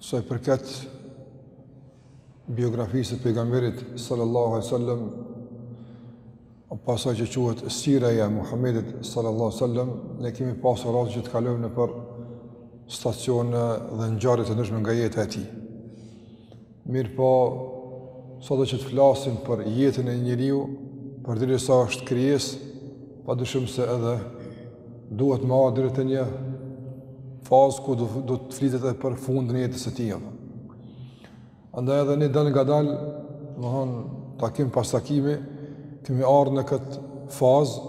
sa i përket biografisë të pejgamberit sallallahu alaihi wasallam apo asaj që quhet siraja e Muhammedit sallallahu alaihi wasallam ne kemi pasur rast që të kalojmë nëpër stacione dhe ngjarje të ndryshme nga jeta e tij Mirëpo, sado që të flasim për jetën e një njeriu, përderisa është krijesë, pa dyshim se edhe duhet me ardh te një fazë ku do, do të flitet edhe për fundin e jetës së tij. Andaj edhe ne dalëngadalë, me thënë, takim pas takimi, kemi ardhur në këtë fazë,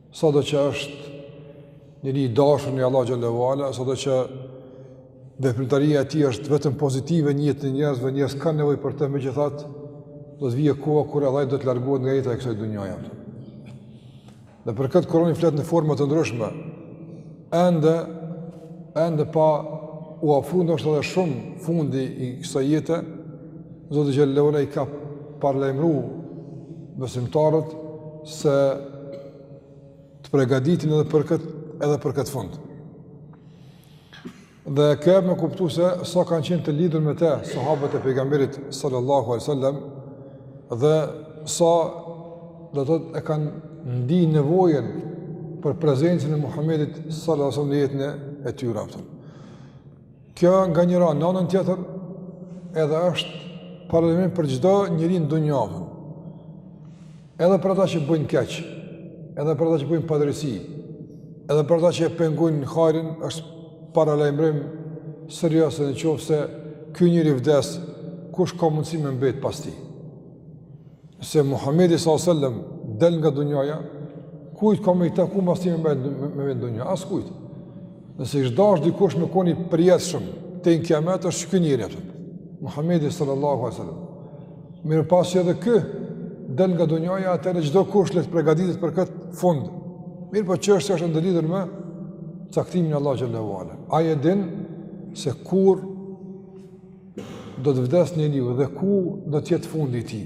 Sado që është njeri i dashur te Allahu xhallahu ala, sado që veprimtaria e tij është vetëm pozitive në jetë të njerëzve dhe njerëzit kanë nevojë për të megjithatë, do të vijë koha kur edhe do të largohet nga jeta e kësaj dunjaje. Dhe për këtë Kurani flet në forma të ndryshme. Ende, ende pa u afru ndoshta edhe shumë fundi i kësaj jete, Zoti xhallahu ala i ka paralajmëru besimtarët që të përgatiten edhe për këtë, edhe për këtë fund. Dhe kjo jep me kuptu se sa kanë qenë të lidhur me te sahabët e pejgamberit sallallahu alaihi wasallam dhe sa do të thotë e kanë ndi nevojën për prezencën e Muhamedit sallallahu alaihi wasallam në jetën e tyre atë. Kjo nga njëra anë, në anën tjetër edhe është paralajmërim për çdo njeri në dunja. Edhe për ata që bëjnë keq, edhe për ata që bëjnë padrejtësi, edhe për ata që pengojnë hajrin, është paralajmërim serioz se në qoftë se ky njeri vdes, kush ka mundësi me mbet pas tij? Nëse Muhamedi sallallahu alajhi wasallam del nga dunjaja, kujt ka me i taku mas tij me mbet me, me, në dunja? Askujt. Nëse ish dasht dikush me kon i përjetshëm deri në kiamet është ky njeri atë. Muhamedi sallallahu alajhi wasallam. Mirë pasi edhe ky del nga dunjaja atëherë çdo kush le të përgatitet për këtë fund. Mirëpo çështja është e ndërlidhur me caktimin e Allahut xhallahu ala. Ai e din se kur do të vdes njeriu dhe ku do të jetë fundi i tij.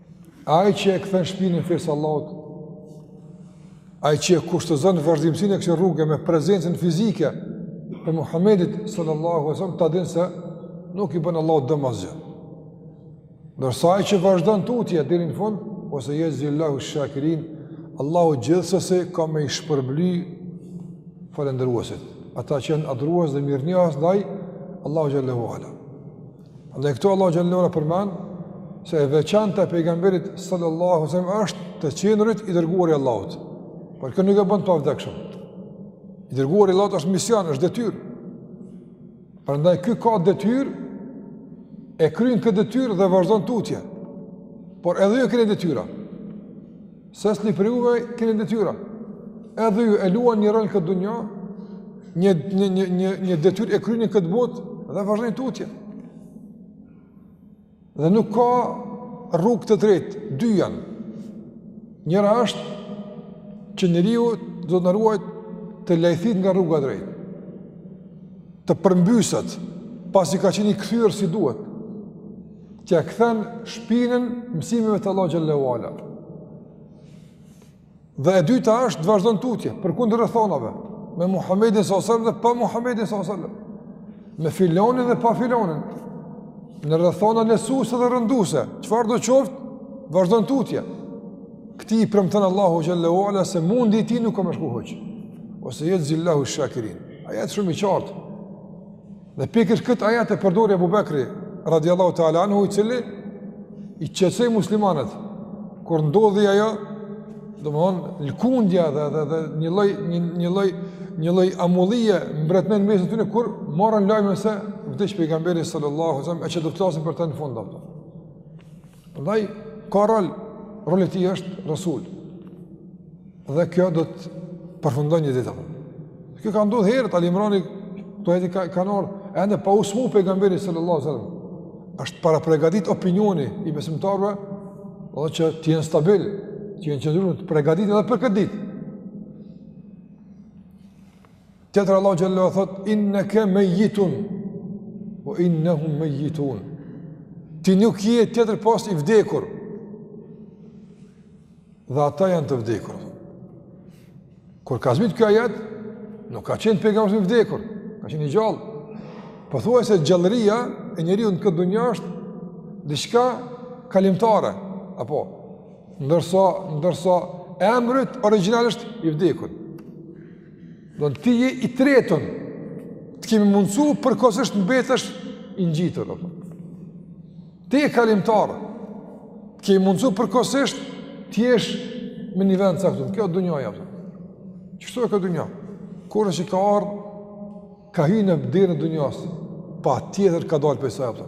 Ai që e kthen shpinën fesë së Allahut, ai që e kushtëzon vazhdimësinë e kësaj rruge me prezencën fizike e Muhamedit sallallahu alaihi wasallam, ta din se nuk i bën Allahut dëm asgjë. Ndërsa ai që vazhdon tutje deri në fund, ue sejexhzillahu shakirin, Allahu gjithsesi ka me i shpërbly falënderuesit. Ata që janë adhurues dhe mirënjohës ndaj Allahut xhallahu ala. Dhe këtu Allah xhele ue ala përmend se e veçanta e pejgamberit sallallahu sallam është të qenërit i dërguar i Allahut. Por kjo nuk e bën të pavdekshëm. I dërguar i Allahut është mision, është detyrë. Prandaj ky ka detyrë, e kryen këtë detyrë dhe vazhdon tutje. Por edhe ju keni detyra. Secili prej juve keni detyra. Edhe ju e luani një rol në këtë dunja, një, një, një, një, një detyrë e kryni në këtë botë, dhe vazhdoni tutje. Dhe nuk ka rrugë të tretë, dy janë. Njëra është që njeriu Zot na ruajt të lajthitë nga rruga e drejtë, të përmbyset, pasi ka qenë i kthyer si duhet, T'ia kthen shpinën mësimeve të Allah xhele ue ala. Dhe e dyta është të vazhdon tutje, përkundër rrethonave, me Muhammedin s.a.s. dhe pa Muhammedin s.a.s. Me filonin dhe pa filonin. Në rrethona lehtësuse dhe rënduse, çfarëdo qoftë, vazhdon tutje. Këtij i premton Allahu xhele ue ala se mundi i tij nuk ka me shku huq. Ue sejexhzillahu shakirin. Ajet shumë i qartë. Dhe pikërisht këtë ajet e përdori Abu Bekri radhiyallahu ta'ala anhu i cili i qetësoi muslimanët kur ndodhi ajo, domthonë lkundja dhe dhe dhe një lloj një një lloj një lloj amullie mbretnon mes tyre kur morën lajmin se vdiq pejgamberi sallallahu alaihi wasallam e që do të flasin për të në fund apo. Ndaj, ka rol, roli i tij është resul. Dhe kjo do të përfundon një ditë. Kjo ka ndodhë herët, Ali Imrani, ky ajeti ka, ka nërë, ende pa u smu pejgamberi sallallahu sallam. është parapërgatit opinioni i besimtarve, dhe që të jenë stabil, të jenë qëndrojnë të përgatitun edhe për këtë ditë. Tjetër Allah xhele ue ala thot, inneke mejjitun, ue innehum mejjitun. Ti nuk je tjetër pos i vdekur. Dhe ata janë të vdekur. Kur ka zbrit kjo ajet, nuk ka qenë pejgamberi s.a.s. i vdekur, ka qenë i gjallë. Pothuajse gjallëria e njeriut në këtë dunja është diçka kalimtare, apo ndërsa ndërsa emri origjinal është i vdekur. Domethënë ti je i tretun, të kemi mundësu përkohësisht të mbetesh i ngjitur, apo. Ti je kalimtar, të kemi mundësu përkohësisht të jesh me një vend të caktun, kjo është dunjaja, apo. Kështu e ka dunjaja. Kushdo që ka ardhë, ka hy në derë të dunjasë, patjetër ka dalë prej saj, apo.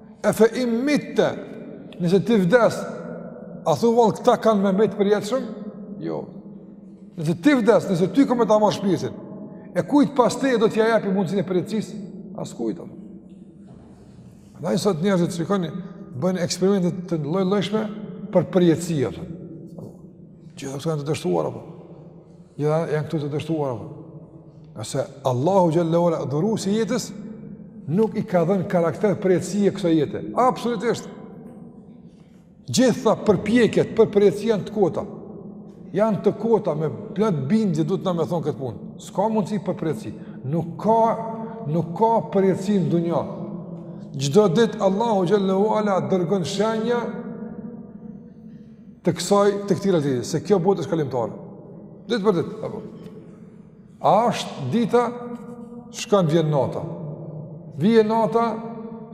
E fe im mitte, nëse ti vdes, a thu valë këta kanë me mbet të përjetshëm? Jo. Nëse ti vdes, nëse ty kem me ta marrë shpirtin, e kujt pas teje do t'ia japim mundësinë e përjetësisë? Askujt. Prandaj sot njerëzit, shikoni, bëjnë eksperimente të llojllojshme për përjetësi. Gjitha të dështuara, apo Gjitha janë këto të dështuara. Nëse Allahu Xhel-le ue Ala dhuruesi i jetës, nuk i ka dhënë karakter përjetësie kësaj jete. Absolutisht. Gjitha përpjekjet për përjetësi janë të kota. Janë të kota me plot bindje duhet na me thonë këtë punë. S'ka mundësi për përjetësi. Nuk ka, nuk ka përjetësi në dunja. Çdo ditë Allahu Xhel-le ue Ala dërgon shenja të kësaj të këtij realiteti, se kjo botë është kalimtare. Ditë për ditë, apo. A është dita shkon vjen nata. Vjen nata,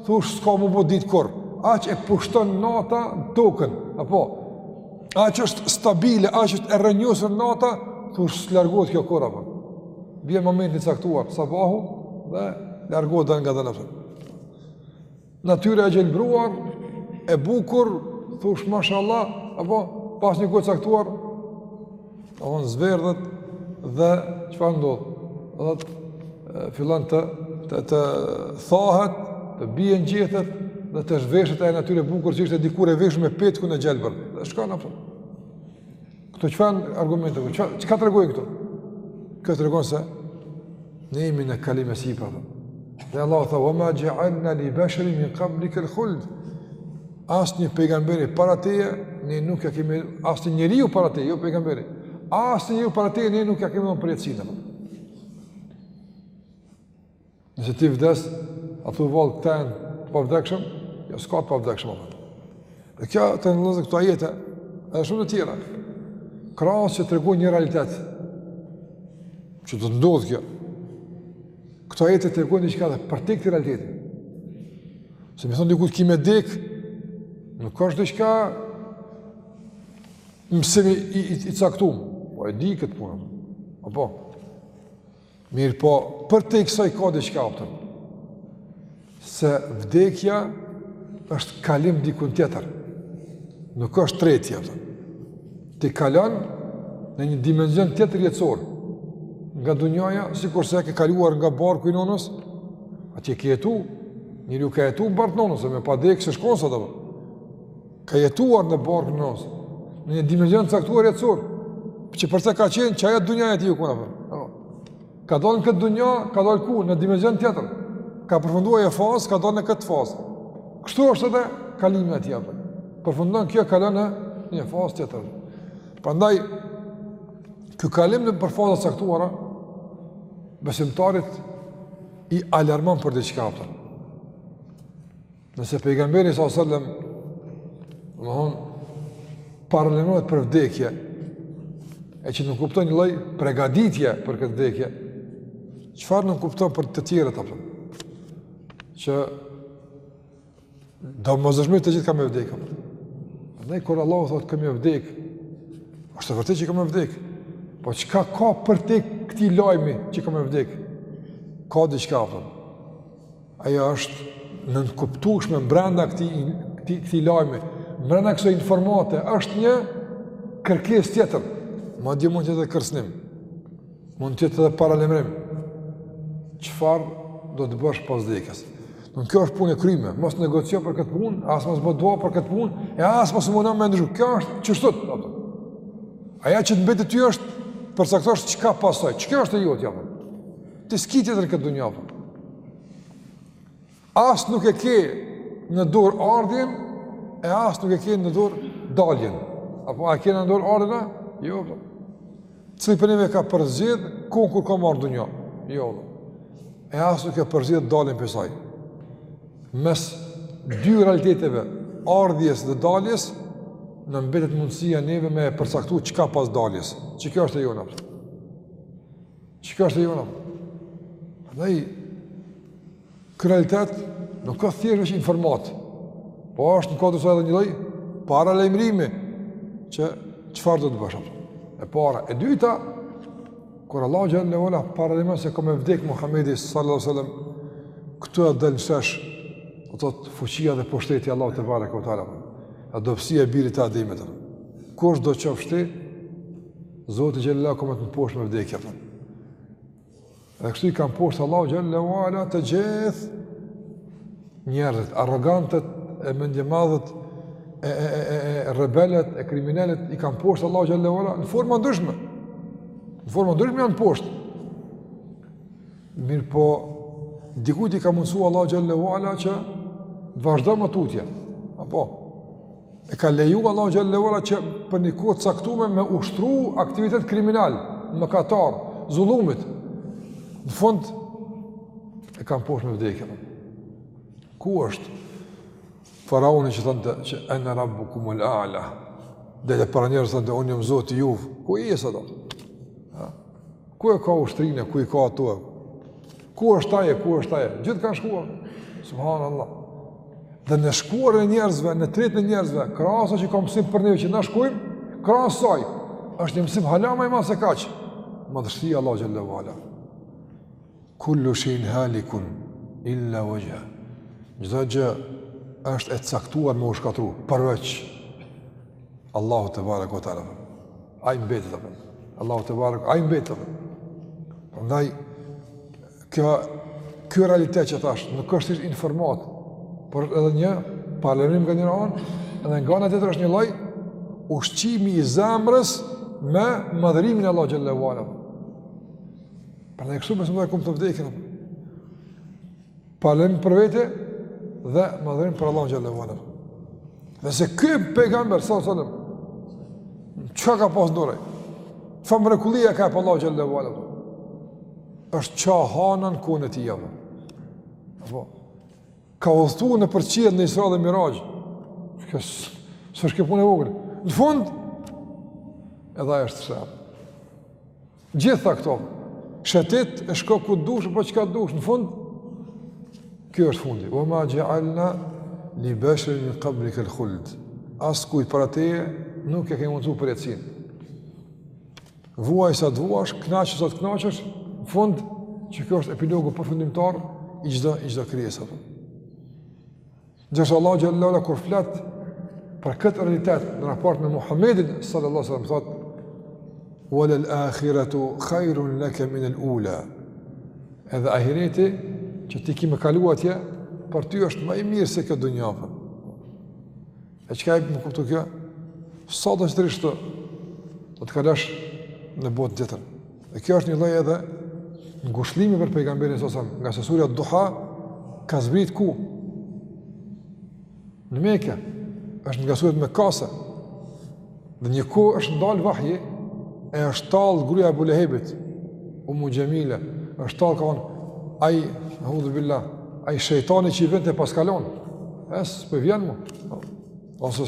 thush s'ka me u bo ditë kurrë. Aq e pushton nata tokën, apo. Aq është stabile, aq është e rrënjosur nata, thush s'largohet kjo kurrë apo. Vjen momenti i caktuar, sabahu dhe largohet nga dhëna. Natyra e gjelbruar, e bukur, thush mashallah, apo pas një kohe caktuar, fillon zverdhet dhe çfarë ndodh? Do të fillon të të të thahet, të bien gjethet dhe të zhveshet ajo natyrë e bukur që ishte dikur e veshur me petkun e gjelbër. Dhe shkon apo? Këto çfarë argumente, ç, çka tregojnë këto? Këto tregojnë se ne jemi në kalim e sipër de. Dhe Allahu thotë, ue ma xhealna li besherin min kablikel khuld. Asnjë pejgamberi para teje, ne nuk e kemi, asnjë njeriu para teje, jo pejgamberi. Asnjë njeriu para teje, ne nuk ia kemi dhënë përjetësinë de. Nëse ti vdes, a thu vallë këta janë të pavdekshëm? Jo, s'ka të pavdekshëm atë. Dhe kjo domethënë këto ajete, edhe shumë të tjera. Krahas që tregojnë një realitet, që do të ndodhë kjo. Këto ajete tregojnë diçka dhe përtej këtij realiteti. Se me i thonë dikujt ki me dek, nuk është diçka mësim i, i, i caktum. Po e di këtë punë. Apo, Mirëpo, përtej kësaj ka diçka kupton, se vdekja është kalim dikun tjetër, nuk është tretje, kupton, ti kalon në një dimension tjetër jetësor, nga dunjaja, sikurse e ke kaluar nga barku i nonës, atje ke jetu, njeriu ka jetu në bark të nonës, e me pa dhekë se shkonë sa të bërë. Ka jetuar në bark të nënës, në një dimenzion të caktuar jetësor, për që përse ka qenë qajo dunja e tij ju kuna për. Ka dalë në këtë dunja, ka dalë ku, në dimenzion tjetër. Ka përfundu ajo fazë, ka dalë në këtë fazë. Kështu është edhe kalimi tjetër. Përfundon kjo kalon në një fazë tjetër. Prandaj, ky kalim nëpër faza të caktuara, besimtarit i alarmon për diçka, apo. Nëse pejgamberi sa sellem, më thonë, paralajmërohet për vdekje, e që nënkupton një lloj pregatitje për këtë vdekje, çfarë nënkupton për të tjerët, apo? Që domosdoshmi të gjithë ka me vdekë, apo. Andaj, kur Allahu thotë ka me vdekë, është e vërtetë që ka me vdekë, po çka ka përtej këtij lajmi që ka me vdekë? Ka diçka, apo. Ajo është e nënkuptueshme brenda këtij këtij këtij lajmi. Brenda kësaj informate është një kërkesë tjetër. Madje mund të jetë edhe kërcënim. Mund të jetë edhe paralajmërim. Çfarë do të bësh pas vdekjes? Nuk kjo është punë e kryme, mos negocio për këtë punë, as mos bëj dua për këtë punë, e as mos mundo me ndryshu. Kjo është çështje apo. Ajo që të mbetet ty është të përcaktosh çka pas saj. Çka është e jotja? Ti s'ki tjetër në këtë dunja, apo. As nuk e ke në dorë ardhjen, e as nuk e ke në dorë daljen. Apo a ke në dorë ardhjen, a? Jo, apo. Cili prej neve ka përzgjidh, ku kur ka me ardh në dunja? Jo, apo. E as nuk e përzgjidh daljen prej saj. Mes dy realiteteve, ardhjes dhe daljes, na mbetet mundësia neve me përcaktu çka pas daljes. Që kjo është e jona, apo. Çka është e jona? Andaj ky realitet nuk ka thjesht veç informatë, po është në kuadër edhe një lloj paralajmërimi që çfarë do të bësh. E para, e dyta, kur Allahu xhel-le ve ala paralajmëron se ka me vdek Muhammedi sallallahu sallam, këtu del në shesh, do të thotë fuqia dhe pushteti i Allahut tebareke teala, e dobësia e birit të Ademit. Kushdo qofsh ti, Zoti xhel-le ka me të mposht me vdekje, thëmë. Dhe kështu i ka mposht Allahu xhel-le ve ala të gjithë njerëzit, arrogantët e mendjemadhët, e, e, e, e, e rebelët, e kriminelët, i ka mposht Allahu xhel-le ve ala në forma ndryshme. Në forma ndryshme janë mposht. Mirëpo, dikujt i ka mundësu Allahu xhel-le ve ala që të vazhdojë më tutje. Apo, E ka leju Allahu xhallahu ala që për një kohë caktume me ushtru aktivitet kriminal, mëkatar, zullum. Në fund e kanë pos me vdekje. Ku është faraoni që thante që ene rabbukumul a'la, dilte para njerëzve thante unë jam zoti i juv, ku është ai sot? Ku e ka ushtrinë, ku i ka ato? Ku është ai, ku është ai? Gjithë kanë shkuar. Subhanallahu. Dhe në shkuarjen e njerëzve, në tretjen e njerëzve, krahas asaj që ka mësim për neve që na shkojmë, krahas asaj. Është një mësim hala ma i madh se kaq. Madhështia e Allahut xhallahu ala. Kullu shay'in halikun illa wajha. Çdo gjë është e caktuar me u shkatru, përveç Allahut tebareke ue teala. Ai mbeti apo? Allahu tebareke, ai mbeti apo? Prandaj kjo ky realitet që thash, nuk është thjesht informatë, por edhe një paralajmërim nga njëra anë, edhe nga ana tjetër është një lloj ushqimi i zemrës me madhërimin e Allahut xhallahu ala. Prandaj kështu me e kuptu vdekjen. Paralajmërim për vete dhe madhërim për Allah në gjallë vëllëm. Edhe pse ky pejgamber, sallallahu alaihi wasallam, çka ka pas n'dorë? Çfarë mrekullia i ka dhan Allahu xhallahu ala. Është ça hana n'kohën e tij. Apo ka udhëtu nëpër qiej në Isra dhe Miraxh. Kjo s'është kjo punë e vogël. Në fund edhe ai është shua. Gjitha këto, shetit e shko ku dush, bo çka dush, në fund, kjo është fundi. Ue ma xhealna li besherin min kablikel khuld. Askujt para teje, nuk e kemi mundësu përjetësinë. Vuaj sa të vuash, knaqesh sa të knaqesh, në fund, qe ky është epilogu përfundimtar, i çdo, i çdo krijese. Gjersa Allahu xhallahu ala kur flet për këtë realitet në raport me Muhammedin sallallahu sallam thot Wa lal akhiratu khairun leke min al ula Edhe ahireti që ti ki me kalu atje për ty është ma i mirë se kjo dunja. E çka jep me kuptu kjo? Sa ditë që të rrish këtu do të kalosh në botë tjetër. Dhe kjo është një lloj edhe ngushëllimi për pejgamberin sallallahu sallam, ngase surja Duha ka zbrit ku në Mekë është nga suret mekase. Dhe një kohë është ndal vahji e është tall gruaja e Ebu Lehebit, Ummu Xhemile, është tall ka thonë ai, eudhu billah, ai shejtani që i vinte e paska lon. E s po vjen më. Ose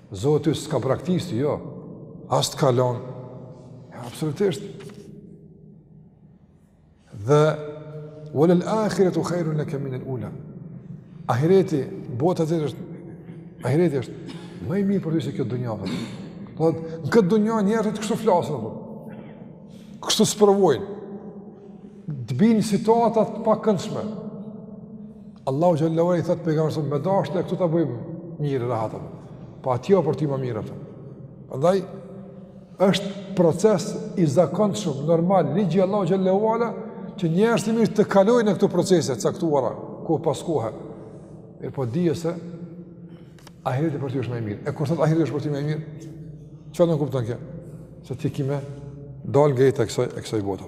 Zoti yt s'ka braktisë, jo. As t'ka lon. Ja, absolutisht. Dhe wa lal akhiratu khairun laka min al ula. Ahireti, bota tjetër, ahireti është më i mirë për ty se kjo dunja. Po në këtë dunja njerëzit kështu flasin apo. Kështu sprovojnë. të bien situata të pakëndshme. Allahu xhallahu i thot pejgamberit me dashtë këtu ta bëjmë mirë rahatën. Po aty për ty më mirë atje. Prandaj është proces i zakonshëm, normal, ligj i Allahut xhallahu ala që njerëzit e mirë të kalojnë në këto procese të caktuara kohë pas kohe. Mirëpo dije se ahireti për ty është më i mirë. E kur thot ahireti është për ty më i mirë? Çfarë nënkupton kjo? Se ti ki me dalë prej kësaj, kësaj bote.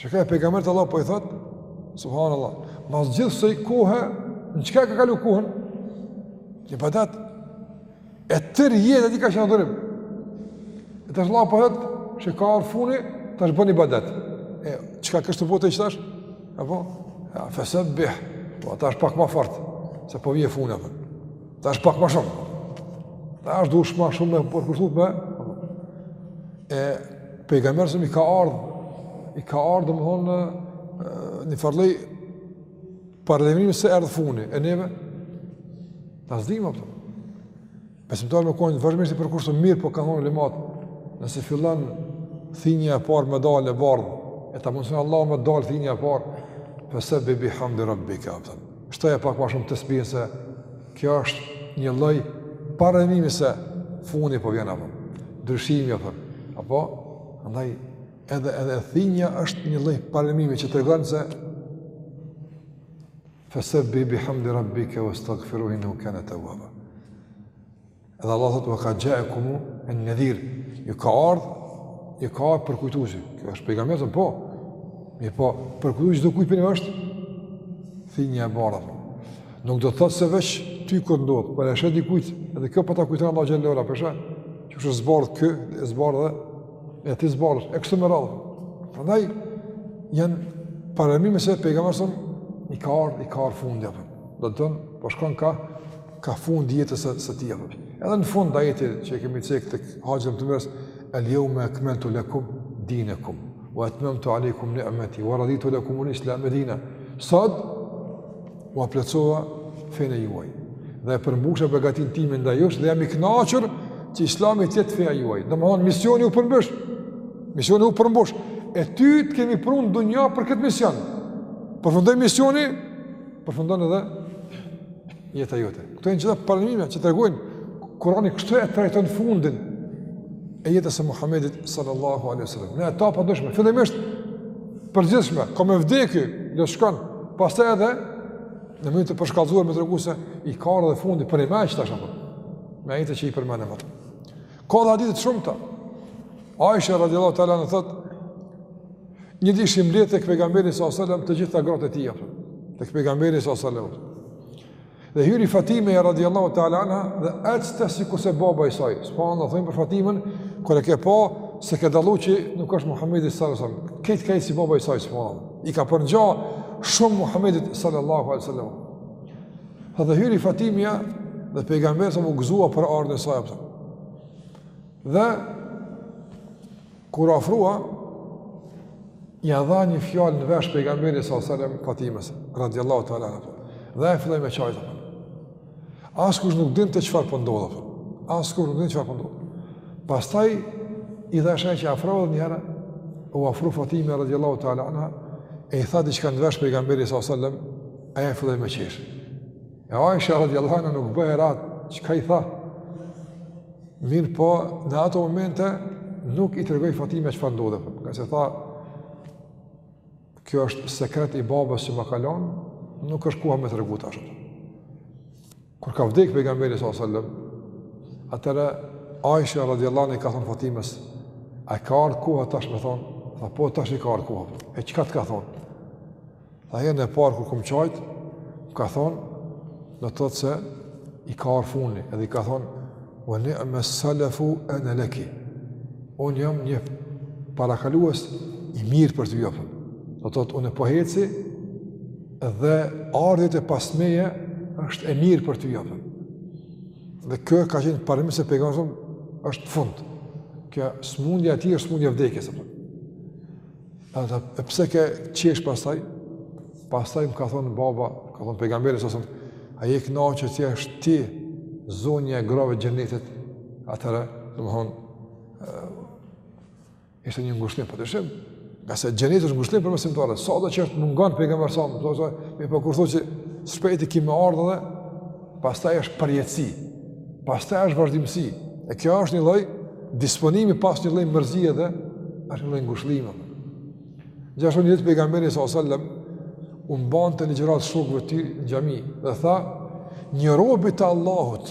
Shikoje, pejgamberit Allahu po i thot, subhanallah, mas gjithë asaj kohe, në çka e ka kalu kohën? Në ibadet, e tërë jeta e tij ka qenë adhurim. E tash Allahu po i thot, qe ka ardhë funi, tash bon ibadet. E, çka kesh tu bo deri qetash? E po, e, fesebbih, po, tash pak ma fartë, se po vje funi, e, Tash pak ma shumë. Tash dush ma shumë me u përkushtu. E pejgamberit a.s. i ka ardhë, i ka ardhë domethonë një farë lloj paralajmërimi se erdh funi, e neve, tash s'e dimë apo. Besimtari me konë vazhdimisht i përkushtum mirë, po kanë thonë ulematë, nëse fillon thinja e parë me dalë e bardhë, e ta mundëson Allahu me dalë thinja e parë, fasabbih bihamdi rabbika apo. Shtoja pak më shumë tesbihin se kjo është një lloj paralajmërimi se fundi po vjen apo ndryshimi apo apo andaj edhe edhe thinja është një lloj paralajmërimi që tregon se fasabbih bihamdi rabbika wastaghfiruhu innahu kana tawwaba Edhe Allahu thotë, wa ja'akumu an-nadhir, ju ka ardhë, ju ka ardhë përkujtuesi, kjo është pejgamberi, thotë, po, mirëpo, përkujtuesi dikujt është, thinja e bardhë, po. Nuk do të thotë se veç ty kur ndodh, por po e sheh dikujt, edhe kjo po ta përkujton Allahun xhelle ve ala, po sheh që është zbardhë ky, e zbardhë dhe, e ti zbardhë, e kështu me radhë. Prandaj, janë paralajmërime se pejgamberit i ka ardhë, i ka ardhë fundi, apo. domethonë, po shkon kah, kah fundi i jetës së, së tij. Edhe në fund ajeti që e kemi cek tek Haxhi të mërs, el yawma akmaltu lakum dinakum wa atmamtu alaykum ni'mati wa raditu lakum al-islam dinan. Sot u a plotësova fenë juaj dhe e përmbusha begatin time ndaj jush dhe jam i kënaqur që Islami të jetë feja juaj. Domthon misioni u përmbush. Misioni u përmbush. E ty të kemi pru në dunja për këtë mision. Përfundoi misioni, përfundon edhe jeta jote. Këto janë të gjitha paralajmërime që tregojnë Kurani kështu e trajton fundin e jetës së Muhamedit sallallahu alaihi wasallam. Në etapa të ndryshme, fillimisht të përgjithshme, ka me vdek, do shkojë, pastaj edhe në mënyrë të përshkallëzuar me tregu se i ka ardhur fundi për Imam tash apo. Me ato që i përmendëm ato. Ka dhe hadithe të shumta. Aisha radiallahu ta'ala anha thotë, një ditë ishim ulë te pejgamberi s.a.s. të gjitha gratë e tija, te pejgamberi s.a.s. Dhe hyri Fatimeja radiallahu ta'ala anha dhe ecte sikurse baba i saj. Se pra thonë për Fatimen, kur e ke pa, s'e ke dallu që nuk është Muhammedi s.a.s. Krejt ka hec si baba i saj, së pa në. I ka përngja shumë Muhammedit s.a.s. Ha dhe hyri Fatimia dhe pejgamberi s.a.s. u gëzua për ardhjen e saj apo. Dhe kur u afrua ia tha një fjalë në vesh pejgamberi s.a.s. Fatimes radhiyallahu ta'ala anha. Dhe ajo filloi me qajt. Askush nuk dinte çfarë po ndodh apo. Askush nuk dinte çfarë po ndodh. Pastaj i dha shenjë afrohu edhe një herë u afru Fatimia radhiyallahu ta'ala anha e i tha diçka në vesh pejgamberi s.a.s. Ajo e filloi me qesh. E Aisha radiallahu anha nuk bëhet rahat, çka i tha? Mirëpo, në ato momente, nuk i tregoi Fatimja çfarë ndodhi. Ngase tha, kjo është sekret i babës që ma ka lon, nuk është koha me tregu tash. Kur ka vdek pejgamberi sallallahu alaihi wasallam, atëherë Aisha radhiyallahu anha i ka thonë Fatimes, "A ka ardhë koha tash me thonë?" Tha, "Po tash i ka ardhë koha." E çka të ka thon? Tha, "Herën e parë kur kum qajt, më ka thon, do të thotë se i ka ardhë fundi, edhe i ka thon, "Wa ni'ma salafu ana laki." Unë jam një parakalues i mirë për ty apo. Do të thotë unë po heci, Dhe ardhja jote pas meje është e mirë për ty apo. Dhe kjo ka qenë paralajmërim se pejgamberi është n'fund. Kjo smundja e tij është smundja e vdekjes apo. Tha e pse ke qesh pastaj? Pastaj më ka thon baba, ka thon pejgamberi s.a.s., a je kënaqë që t'jesh ti zonja e grave të xhenetit? Atëherë, domthon Është një ngushllim po të shohim, ngase xheneti është ngushllim për besimtarët, sa do që t'mungon pejgamberi s.a.s., mirëpo kur thotë shpejt ki me ardhë dhe, pastaj është përjetësi, pastaj është vazhdimësi, e kjo është një lloj disponimi pas një lloj mërzie dhe, është një lloj ngushllim. Gjithashtu një ditë pejgamberi s.a.s. u mbante një ligjëratë shokëve të tij në xhami, dhe tha, një robi të Allahut,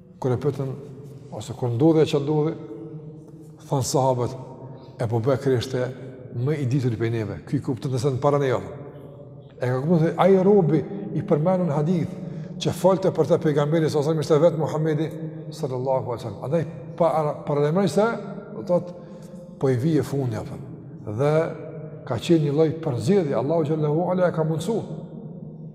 Kur e pytën, ose kur ndodhi ajo që ndodhi, thanë sahabët, Ebu Bekri është më i dituri prej neve, ky e kupton nëse në para në jodhë. E ka kuptu dhe ai robi i përmenun në hadith, që folte për të pejgamberi, alejhi selam ishte vetë Muhammedi, sallallahu alejhi ue sallam. Andaj, paralajmëroi se edhe atij po i vjen fundi, apo. dhe ka qenë një lloj përzgjedhje, Allahu xhelle ve ala e ka mundësu,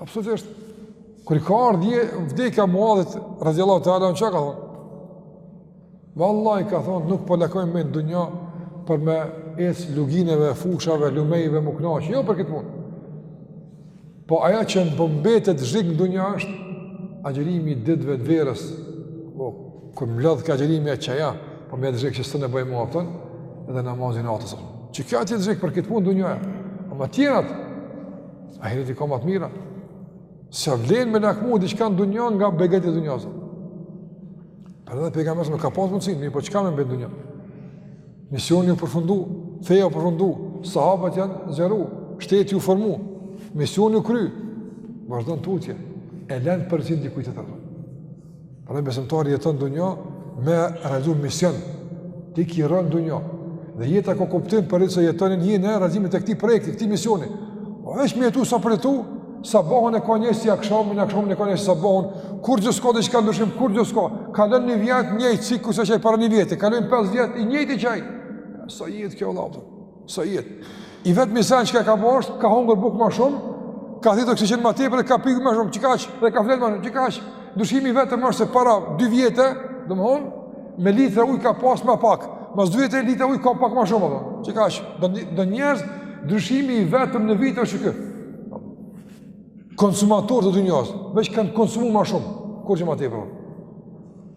Absolutisht. Kur i ka ardhë vdekja Muadhit, radiallahu teala anhu, çka ka thonë? Vallahi, ka thonë, nuk po lakmoj me nejt n'dunja për me ecë lugineve, fushave, lumejve, m'u knaqë, jo për këtë punë. Po ajo që më mbetet po zhig në dunja është agjërimi i ditëve të verës, po, kur më lodhke agjërimi, e qajo po m'jet zhig që s'un e bëj më aftën, edhe namazin e natës. Qikjo m'jet zhig për këtë punë dunjaja, ama tjerat, Ahireti i ka ma të mira. S'ja vlen me lakmu diçka në dunja nga begatitë e dunjasë. Pra edhe pejgamberi alejhi selam ka pas mundësi, mirëpo çka me mbetë n'dunja. Misioni u përfundu, feja u përfundu, sahabët janë zgjeru, shteti u formu, misioni u kry. Vazhdon tutje, e len përgjegjësinë dikujt tjetër. Pra besimtari jeton n'dunja me realizu mision, ti ki rol n'dunja, dhe jeta ka kuptim përderisa jeton nën hijen e realizimit të këtij projekti, këtij misioni. O po veç me jetu sa për me jetu, sabahun e ka njëjtë si akshamin, akshamin e ka njëjtë si sabahun, kurgjë s'ka diçka ndryshim, kurgjë s'ka, kalon një vjetë njëjtë sikurse qaj para një vjeti, kalon 5 vjetë i njëjti qaj. S'o jetë kjo vlla. S'o jetë. I vetmi sen që ka ka po është, ka hongër bukë ma shumë, ka thithë oksigjen ma tepër dhe ka pi ujë ma shumë, qikaq, dhe ka flejtë ma shumë, qikaq. Ndryshimi i vetëm është se para dy vjete, domethonë, me litra ujë ka pasë ma pak, mas dy vjete litra ujë ka pak ma shumë, dhe qikaq. Do njerëz, ndryshimi i vetëm në vite është qiky. Konsumatorë të dunjasë, veç kanë konsumu ma shumë, kurgjë ma tepër.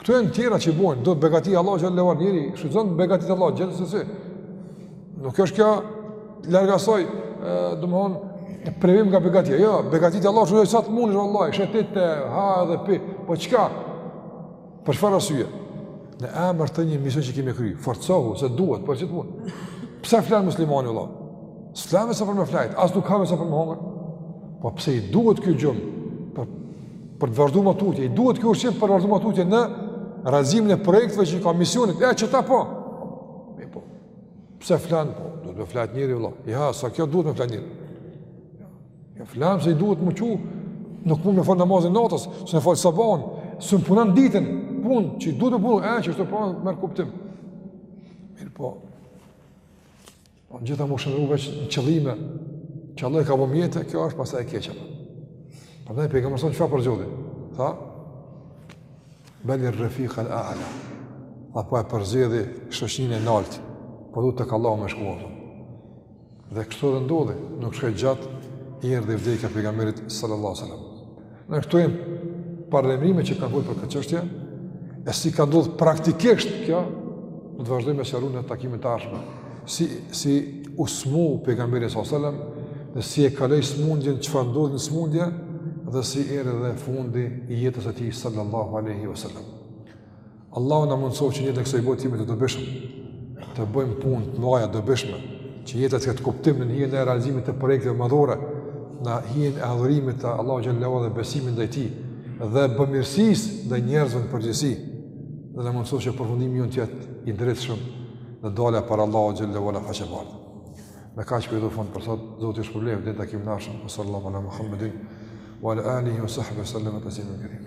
Këtu janë tjera që i bojnë, do begati Allahu xhelle ve ala njeri, shfrytëzon begatitë e Allahut gjithsesi. Nuk është kjo larg asaj, domthonë privim nga begatia. Jo, begatitë e Allahut shfrytëzoj sa të mundësh vallahi, shëtit, ha edhe pi. Po çka? Për çfarë arsye? Në emër të një misioni që ki me kry, forcohu se duhet për qit punë. Pse flan muslimani vlla? S'flan sa për me flejt, as nuk han sa për me hongër. Po pse i duhet ky gjum? Për për të vazhduar më tutje, i duhet ky ushqim për të vazhduar më tutje në realizimin e projekteve që i ka, misionit, e qashtu po. Mirëpo, pse flan, po duhet me flejt njeri, vlla. Jo, s'o kjo duhet me flejt njeri. Jo, flan se i duhet m'u çu, nuk mund me falë namazin e natës, s'mun e falë sabahun, s'mun punon ditën, punë, që i duhet me punu, e qashtu po merr kuptim. Mirëpo, gjitha me u shndërru veç në qëllime, që Allahu i ka bo mjete, kjo është pastaj e keqe. Pra edhe pejgamberi a.s. çfarë përzgjodhi? Tha, beli rëfik al a'la, tha po e përzgjedhi shoqninë e naltë, po du tek Allahu me shku. Dhe kështu dhe ndodhi, nuk shkoi gjatë, i erdhi vdekja pejgamberit sallallahu sallam. Këto janë paralajmërime që kanë qenë për këtë çështje, e si ka ndodhë praktikisht kjo, do të vazhdojmë me sqaru në takimet e ardhshme. Si, si u smu pejgamberi s.a.s. dhe si e kaloi smundjen, çfarë ndodhi në smundje, dhe si erdh edhe fundi i jetës së tij sallallahu aleyhi wa sallam. Allahu na mundësoftë që në jetën e kësaj bote të jemi të dobishëm, të bëjmë punë të mëdha të dobishme, që jeta të ketë kuptim në hijen e realizimit të projekteve madhore, në hijen e adhurimit të Allahut xhel-le ve ala dhe besimit ndaj tij dhe bamirësisë ndaj njerëzve në përgjithësi. Dhe na mundësoftë që përfundimi jonë të jetë i ndritshëm dhe të dalim para Allahut xhel-le ve ala faqebardhë. Me kaq po i jap fund për sot, Zoti ju shpërbleftë, deri në takimin e ardhshëm, sallallahu ala Muhammedin wa ala alihi wa sahbihi sallam taslimin e